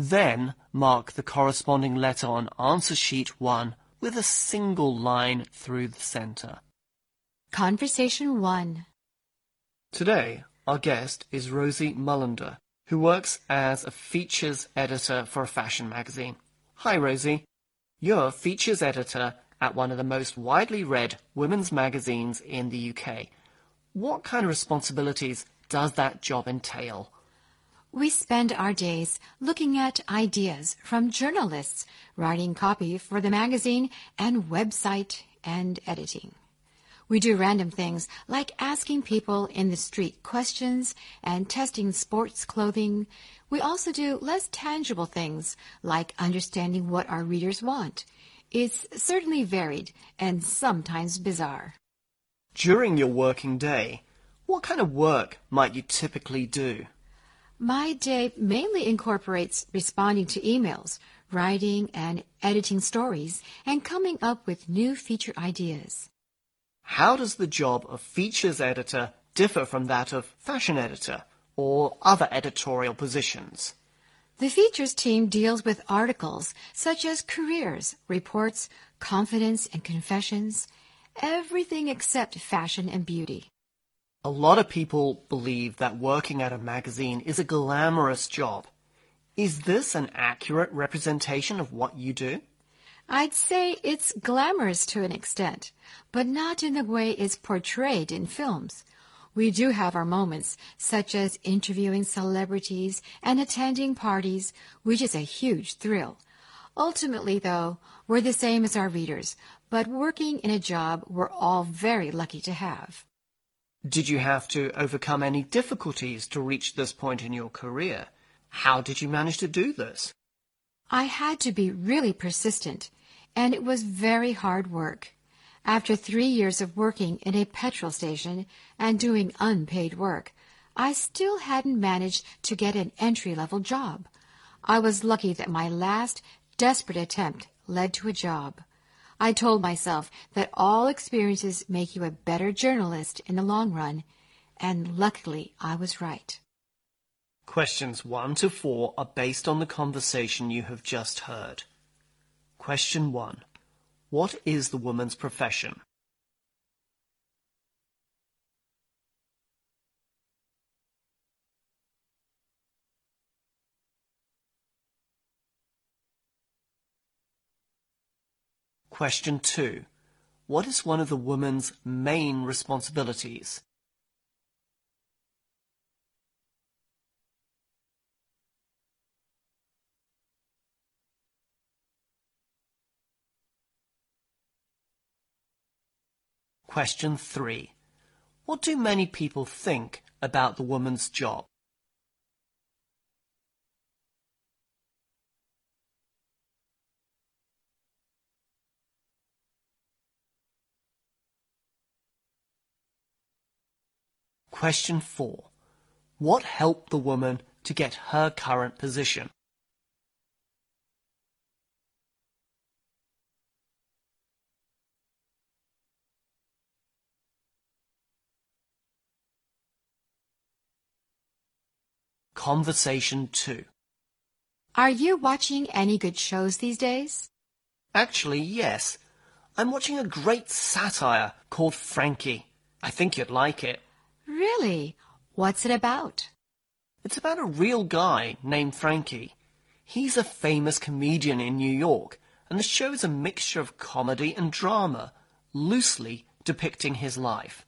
Then mark the corresponding letter on answer sheet 1 with a single line through the center. Conversation 1. Today, our guest is Rosie Mullender, who works as a features editor for a fashion magazine. Hi, Rosie. You're a features editor at one of the most widely read women's magazines in the UK. What kind of responsibilities does that job entail? We spend our days looking at ideas from journalists, writing copy for the magazine and website and editing. We do random things like asking people in the street questions and testing sports clothing. We also do less tangible things like understanding what our readers want. It's certainly varied and sometimes bizarre. During your working day, what kind of work might you typically do? My day mainly incorporates responding to emails, writing and editing stories, and coming up with new feature ideas. How does the job of features editor differ from that of fashion editor or other editorial positions? The features team deals with articles such as careers, reports, confidence, and confessions, everything except fashion and beauty. A lot of people believe that working at a magazine is a glamorous job. Is this an accurate representation of what you do? I'd say it's glamorous to an extent, but not in the way it's portrayed in films. We do have our moments, such as interviewing celebrities and attending parties, which is a huge thrill. Ultimately, though, we're the same as our readers, but working in a job we're all very lucky to have. Did you have to overcome any difficulties to reach this point in your career? How did you manage to do this? I had to be really persistent, and it was very hard work. After three years of working in a petrol station and doing unpaid work, I still hadn't managed to get an entry level job. I was lucky that my last desperate attempt led to a job. I told myself that all experiences make you a better journalist in the long run, and luckily I was right. Questions 1 to 4 are based on the conversation you have just heard. Question 1. What is the woman's profession? Question 2. What is one of the woman's main responsibilities? Question 3. What do many people think about the woman's job? Question 4. What helped the woman to get her current position? Conversation 2. Are you watching any good shows these days? Actually, yes. I'm watching a great satire called Frankie. I think you'd like it. Really? What's it about? It's about a real guy named Frankie. He's a famous comedian in New York, and the show is a mixture of comedy and drama, loosely depicting his life.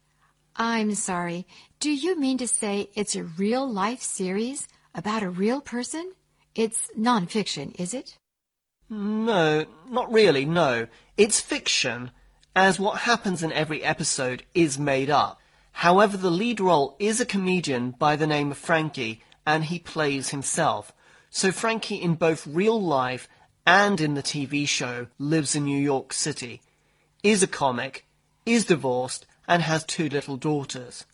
I'm sorry. Do you mean to say it's a real life series about a real person? It's nonfiction, is it? No, not really, no. It's fiction, as what happens in every episode is made up. However, the lead role is a comedian by the name of Frankie, and he plays himself. So Frankie in both real life and in the TV show lives in New York City, is a comic, is divorced, and has two little daughters.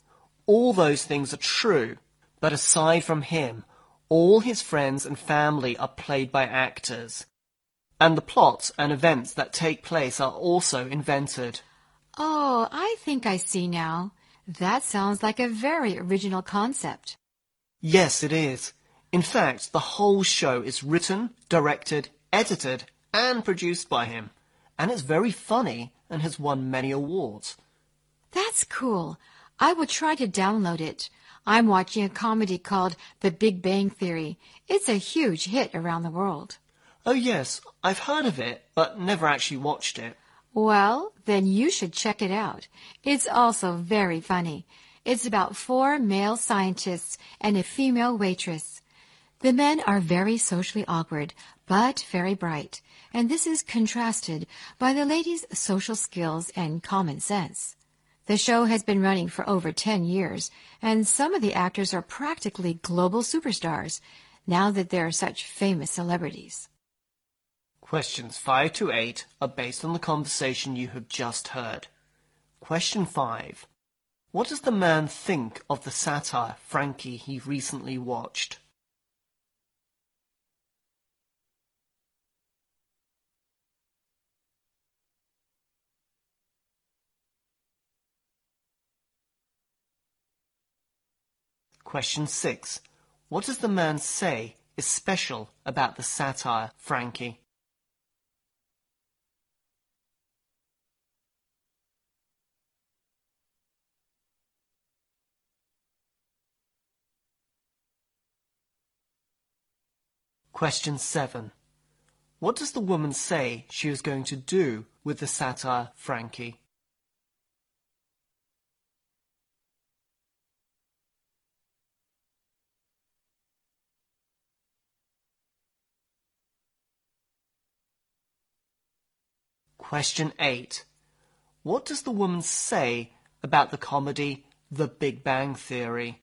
All those things are true, but aside from him, all his friends and family are played by actors. And the plots and events that take place are also invented. Oh, I think I see now. That sounds like a very original concept. Yes, it is. In fact, the whole show is written, directed, edited, and produced by him. And it's very funny and has won many awards. That's cool. I will try to download it. I'm watching a comedy called The Big Bang Theory. It's a huge hit around the world. Oh yes, I've heard of it, but never actually watched it. Well, then you should check it out. It's also very funny. It's about four male scientists and a female waitress. The men are very socially awkward, but very bright, and this is contrasted by the ladies' social skills and common sense. The show has been running for over 10 years, and some of the actors are practically global superstars now that they're such famous celebrities. Questions 5 to 8 are based on the conversation you have just heard. Question 5. What does the man think of the satire Frankie he recently watched? Question 6. What does the man say is special about the satire Frankie? Question 7. What does the woman say she is going to do with the satire Frankie? Question 8. What does the woman say about the comedy The Big Bang Theory?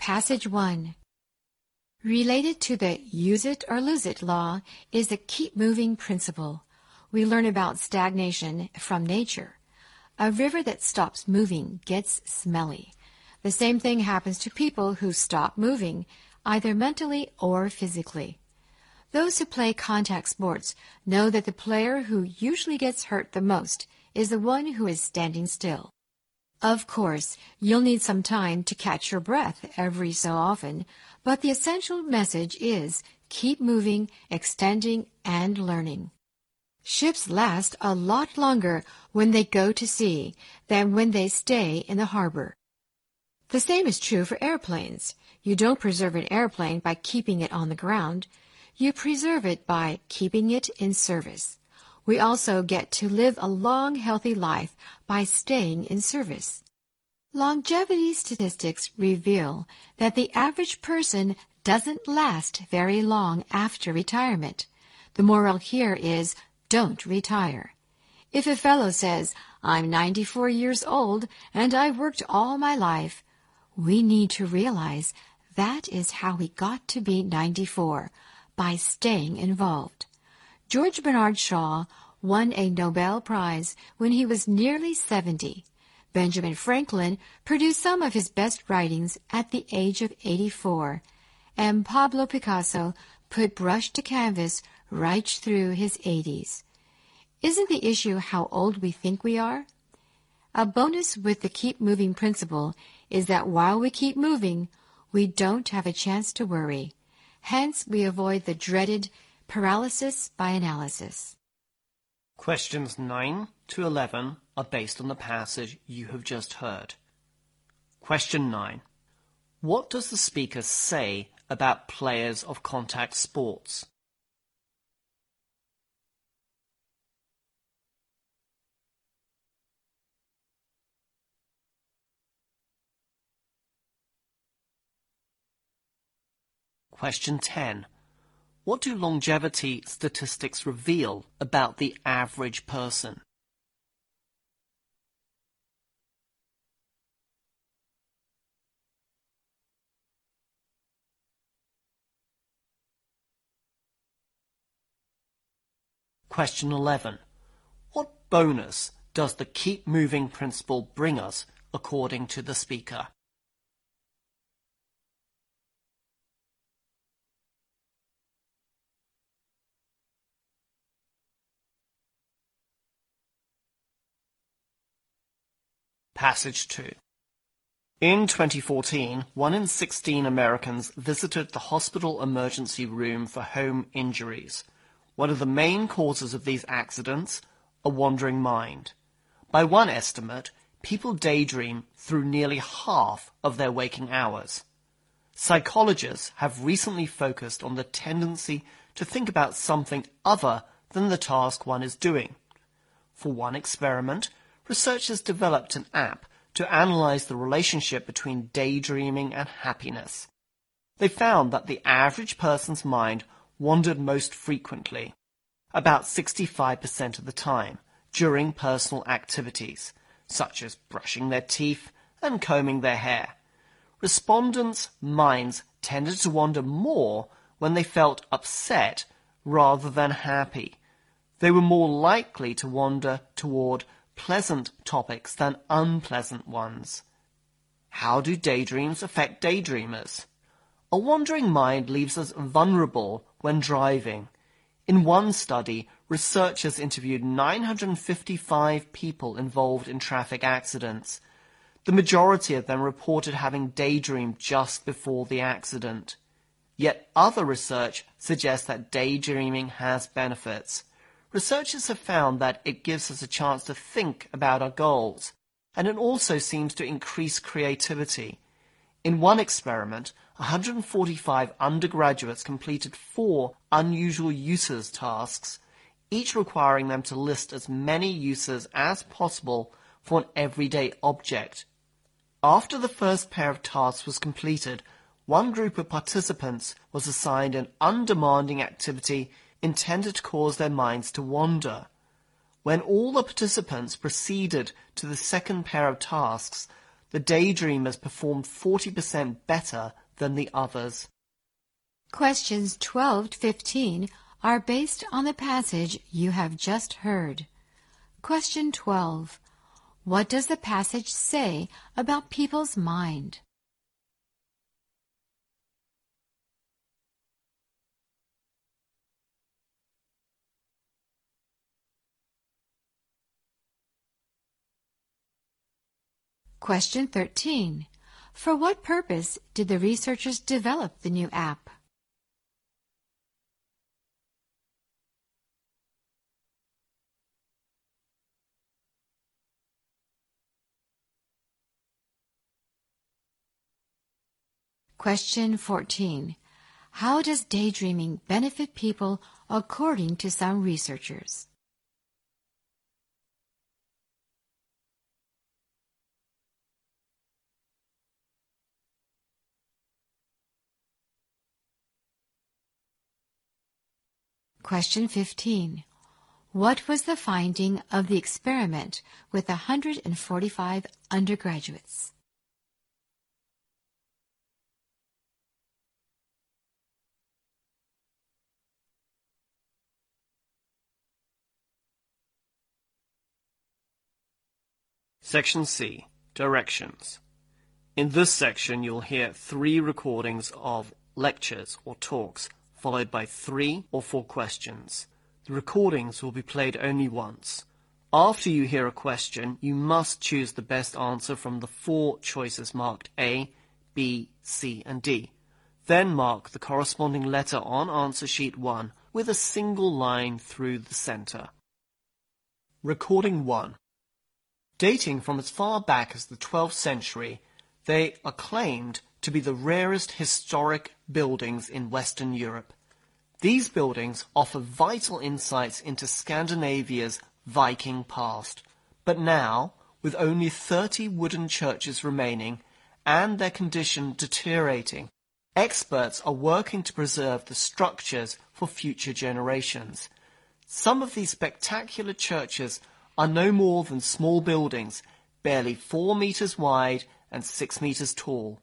Passage 1. Related to the use it or lose it law is the keep moving principle. We learn about stagnation from nature. A river that stops moving gets smelly. The same thing happens to people who stop moving, either mentally or physically. Those who play contact sports know that the player who usually gets hurt the most is the one who is standing still. Of course, you'll need some time to catch your breath every so often, but the essential message is keep moving, extending, and learning. Ships last a lot longer when they go to sea than when they stay in the harbor. The same is true for airplanes. You don't preserve an airplane by keeping it on the ground. You preserve it by keeping it in service. We also get to live a long, healthy life by staying in service. Longevity statistics reveal that the average person doesn't last very long after retirement. The moral here is don't retire. If a fellow says, I'm 94 years old and I've worked all my life, we need to realize that is how he got to be 94, by staying involved. George Bernard Shaw won a Nobel Prize when he was nearly 70. Benjamin Franklin produced some of his best writings at the age of 84, and Pablo Picasso put brush to canvas right through his 80s. Isn't the issue how old we think we are? A bonus with the keep moving principle is that while we keep moving, we don't have a chance to worry. Hence, we avoid the dreaded paralysis by analysis. Questions 9 to 11 are based on the passage you have just heard. Question 9. What does the speaker say about players of contact sports? Question 10. What do longevity statistics reveal about the average person? Question 11. What bonus does the keep moving principle bring us according to the speaker? Passage 2. In 2014, 1 in 16 Americans visited the hospital emergency room for home injuries. One of the main causes of these accidents, a wandering mind. By one estimate, people daydream through nearly half of their waking hours. Psychologists have recently focused on the tendency to think about something other than the task one is doing. For one experiment, researchers developed an app to analyze the relationship between daydreaming and happiness. They found that the average person's mind wandered most frequently, about 65% of the time, during personal activities, such as brushing their teeth and combing their hair. Respondents' minds tended to wander more when they felt upset rather than happy. They were more likely to wander toward pleasant topics than unpleasant ones. How do daydreams affect daydreamers? A wandering mind leaves us vulnerable when driving. In one study, researchers interviewed 955 people involved in traffic accidents. The majority of them reported having daydreamed just before the accident. Yet other research suggests that daydreaming has benefits. Researchers have found that it gives us a chance to think about our goals, and it also seems to increase creativity. In one experiment, 145 undergraduates completed four unusual uses tasks, each requiring them to list as many uses as possible for an everyday object. After the first pair of tasks was completed, one group of participants was assigned an undemanding activity intended to cause their minds to wander. When all the participants proceeded to the second pair of tasks, the daydreamers performed 40% better than the others. Questions 12 to 15 are based on the passage you have just heard. Question 12. What does the passage say about people's mind? Question 13. For what purpose did the researchers develop the new app? Question 14. How does daydreaming benefit people according to some researchers? Question 15. What was the finding of the experiment with 145 undergraduates? Section C. Directions. In this section, you'll hear three recordings of lectures or talks followed by three or four questions. The recordings will be played only once. After you hear a question, you must choose the best answer from the four choices marked A, B, C, and D. Then mark the corresponding letter on answer sheet 1 with a single line through the center. Recording 1 Dating from as far back as the 12th century, they are claimed to be the rarest historic buildings in Western Europe. These buildings offer vital insights into Scandinavia's Viking past. But now, with only 30 wooden churches remaining and their condition deteriorating, experts are working to preserve the structures for future generations. Some of these spectacular churches are no more than small buildings, barely four meters wide and six meters tall.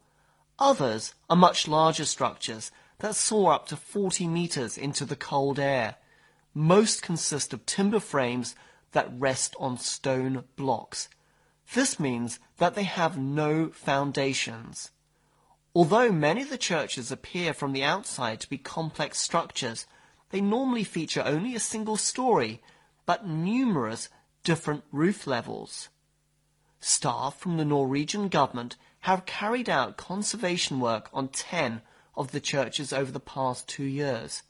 Others are much larger structures that soar up to 40 meters into the cold air. Most consist of timber frames that rest on stone blocks. This means that they have no foundations. Although many of the churches appear from the outside to be complex structures, they normally feature only a single story, but numerous different roof levels. Staff from the Norwegian government have carried out conservation work on 10 of the churches over the past two years.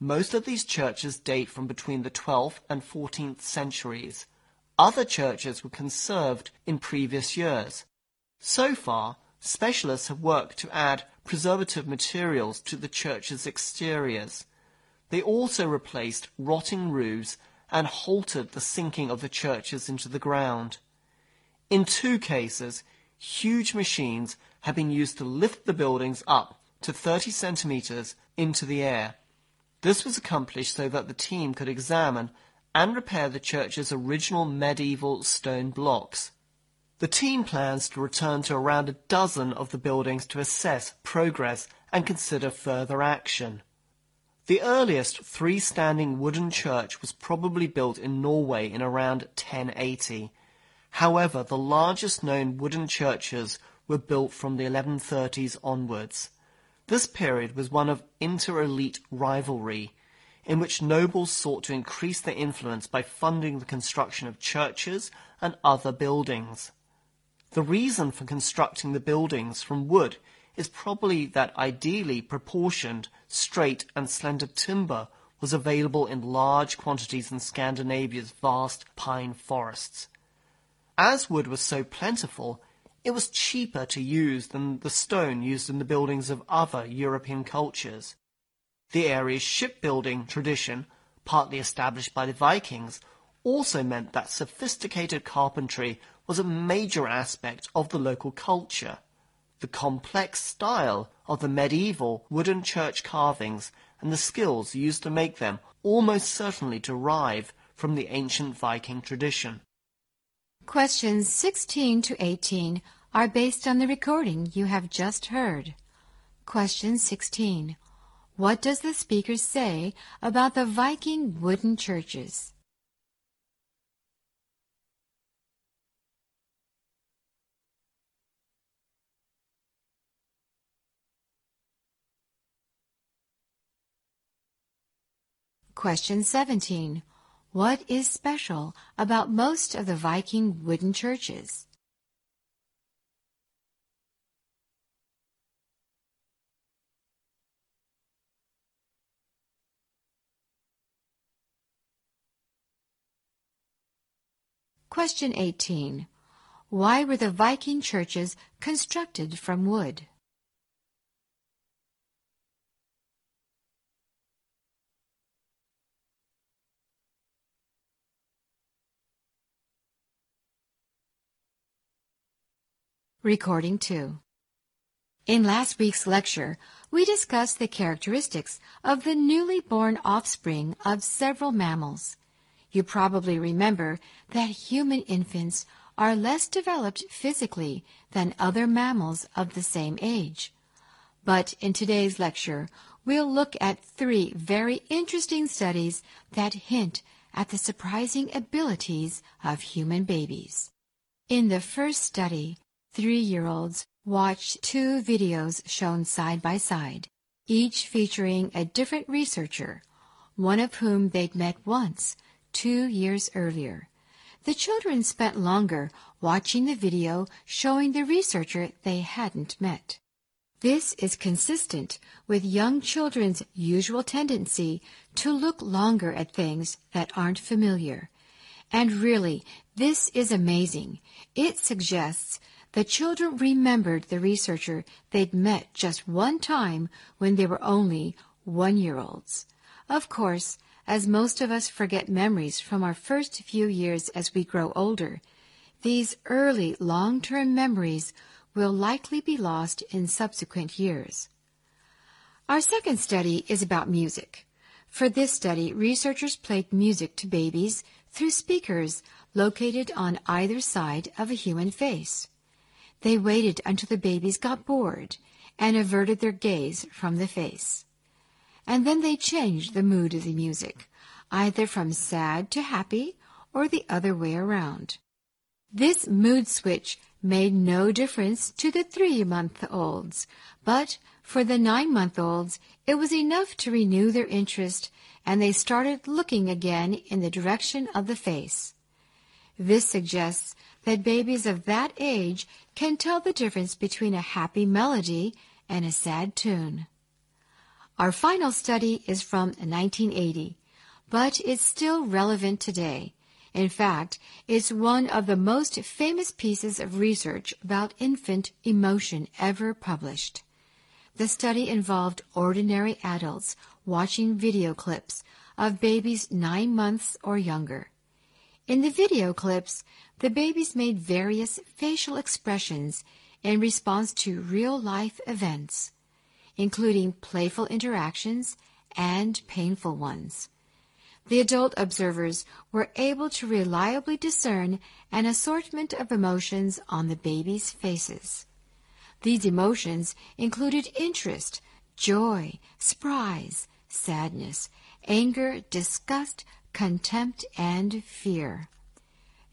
Most of these churches date from between the 12th and 14th centuries. Other churches were conserved in previous years. So far, specialists have worked to add preservative materials to the church's exteriors. They also replaced rotting roofs and halted the sinking of the churches into the ground. In two cases, huge machines have been used to lift the buildings up to 30 centimeters into the air. This was accomplished so that the team could examine and repair the church's original medieval stone blocks. The team plans to return to around a dozen of the buildings to assess progress and consider further action. The earliest freestanding wooden church was probably built in Norway in around 1080. However, the largest known wooden churches were built from the 1130s onwards. This period was one of inter-elite rivalry, in which nobles sought to increase their influence by funding the construction of churches and other buildings. The reason for constructing the buildings from wood is probably that ideally proportioned, straight and slender timber was available in large quantities in Scandinavia's vast pine forests. As wood was so plentiful, it was cheaper to use than the stone used in the buildings of other European cultures. The area's shipbuilding tradition, partly established by the Vikings, also meant that sophisticated carpentry was a major aspect of the local culture. The complex style of the medieval wooden church carvings and the skills used to make them almost certainly derive from the ancient Viking tradition. Questions 16 to 18 are based on the recording you have just heard. Question 16. What does the speaker say about the Viking wooden churches? Question 17. What is special about most of the Viking wooden churches? Question 18. Why were the Viking churches constructed from wood? Recording 2. In last week's lecture, we discussed the characteristics of the newly born offspring of several mammals. You probably remember that human infants are less developed physically than other mammals of the same age. But in today's lecture, we'll look at three very interesting studies that hint at the surprising abilities of human babies. In the first study, three-year-olds watched two videos shown side by side, each featuring a different researcher, one of whom they'd met once, two years earlier. The children spent longer watching the video showing the researcher they hadn't met. This is consistent with young children's usual tendency to look longer at things that aren't familiar. And really, this is amazing. It suggests the children remembered the researcher they'd met just one time when they were only one year olds. Of course, as most of us forget memories from our first few years as we grow older, these early long term memories will likely be lost in subsequent years. Our second study is about music. For this study, researchers played music to babies through speakers located on either side of a human face. They waited until the babies got bored and averted their gaze from the face. And then they changed the mood of the music, either from sad to happy or the other way around. This mood switch made no difference to the three-month-olds, but for the nine-month-olds it was enough to renew their interest and they started looking again in the direction of the face. This suggests that babies of that age can tell the difference between a happy melody and a sad tune. Our final study is from 1980, but it's still relevant today. In fact, it's one of the most famous pieces of research about infant emotion ever published. The study involved ordinary adults watching video clips of babies nine months or younger. In the video clips, the babies made various facial expressions in response to real life events, including playful interactions and painful ones the adult observers were able to reliably discern an assortment of emotions on the babies' faces. These emotions included interest, joy, surprise, sadness, anger, disgust, contempt, and fear.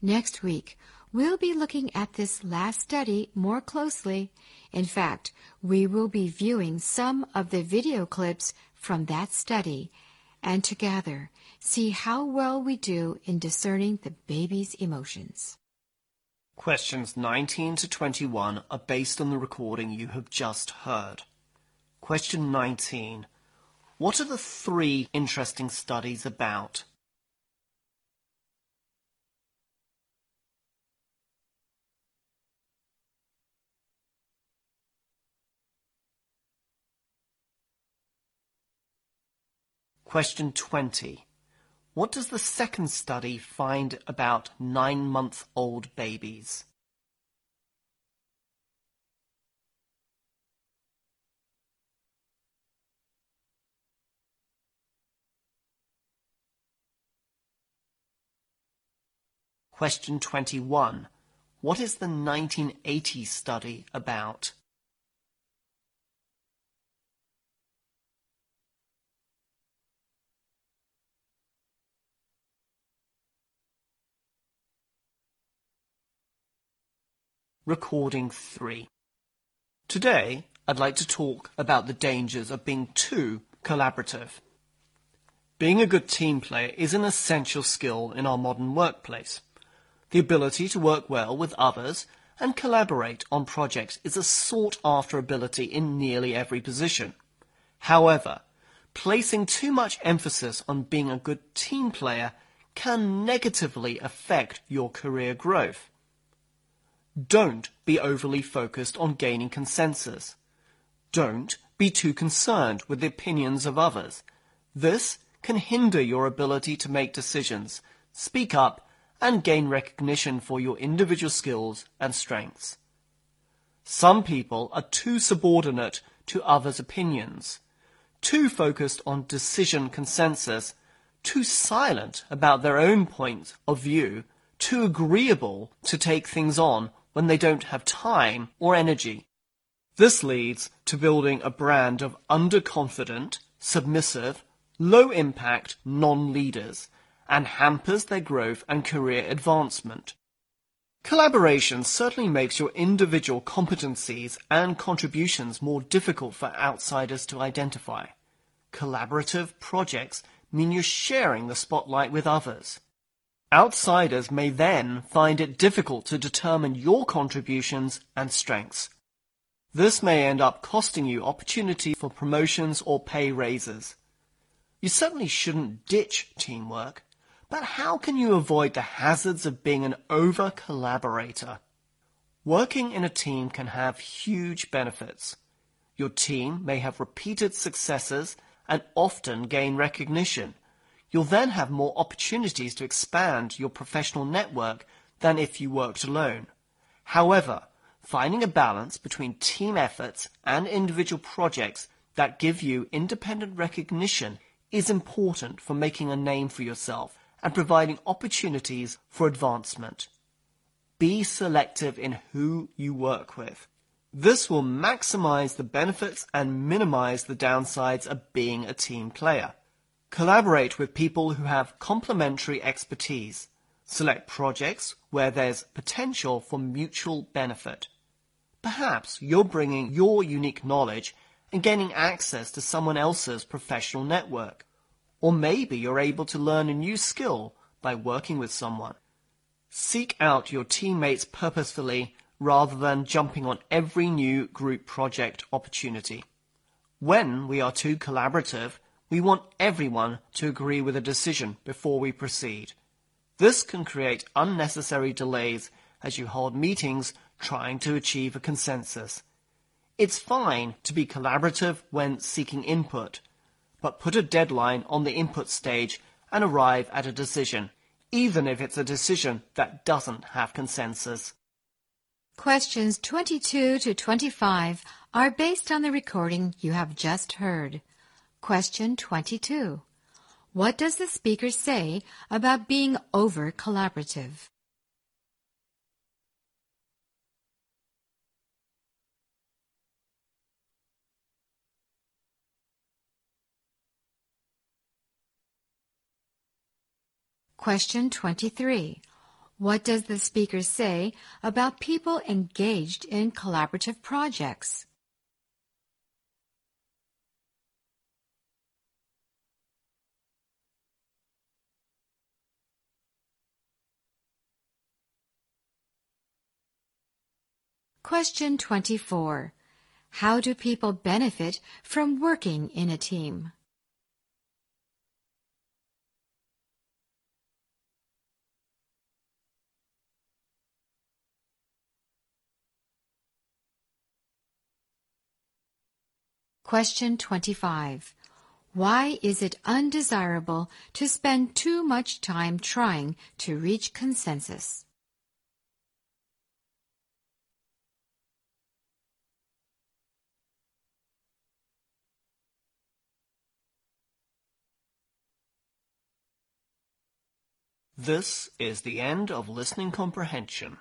Next week, we'll be looking at this last study more closely. In fact, we will be viewing some of the video clips from that study, and together see how well we do in discerning the baby's emotions. Questions 19 to 21 are based on the recording you have just heard. Question 19. What are the three interesting studies about? Question 20. What does the second study find about nine-month-old babies? Question 21. What is the 1980 study about? Recording 3. Today, I'd like to talk about the dangers of being too collaborative. Being a good team player is an essential skill in our modern workplace. The ability to work well with others and collaborate on projects is a sought after ability in nearly every position. However, placing too much emphasis on being a good team player can negatively affect your career growth. Don't be overly focused on gaining consensus. Don't be too concerned with the opinions of others. This can hinder your ability to make decisions, speak up, and gain recognition for your individual skills and strengths. Some people are too subordinate to others' opinions, too focused on decision consensus, too silent about their own point of view, too agreeable to take things on when they don't have time or energy. This leads to building a brand of underconfident, submissive, low impact non-leaders and hampers their growth and career advancement. Collaboration certainly makes your individual competencies and contributions more difficult for outsiders to identify. Collaborative projects mean you're sharing the spotlight with others. Outsiders may then find it difficult to determine your contributions and strengths. This may end up costing you opportunity for promotions or pay raises. You certainly shouldn't ditch teamwork, but how can you avoid the hazards of being an over-collaborator? Working in a team can have huge benefits. Your team may have repeated successes and often gain recognition. You'll then have more opportunities to expand your professional network than if you worked alone. However, finding a balance between team efforts and individual projects that give you independent recognition is important for making a name for yourself and providing opportunities for advancement. Be selective in who you work with. This will maximize the benefits and minimize the downsides of being a team player. Collaborate with people who have complementary expertise. Select projects where there's potential for mutual benefit. Perhaps you're bringing your unique knowledge and gaining access to someone else's professional network. Or maybe you're able to learn a new skill by working with someone. Seek out your teammates purposefully rather than jumping on every new group project opportunity. When we are too collaborative, we want everyone to agree with a decision before we proceed. This can create unnecessary delays as you hold meetings trying to achieve a consensus. It's fine to be collaborative when seeking input, but put a deadline on the input stage and arrive at a decision, even if it's a decision that doesn't have consensus. Questions 22 to 25 are based on the recording you have just heard. Question 22. What does the speaker say about being over collaborative? Question 23. What does the speaker say about people engaged in collaborative projects? Question 24. How do people benefit from working in a team? Question 25. Why is it undesirable to spend too much time trying to reach consensus? This is the end of listening comprehension.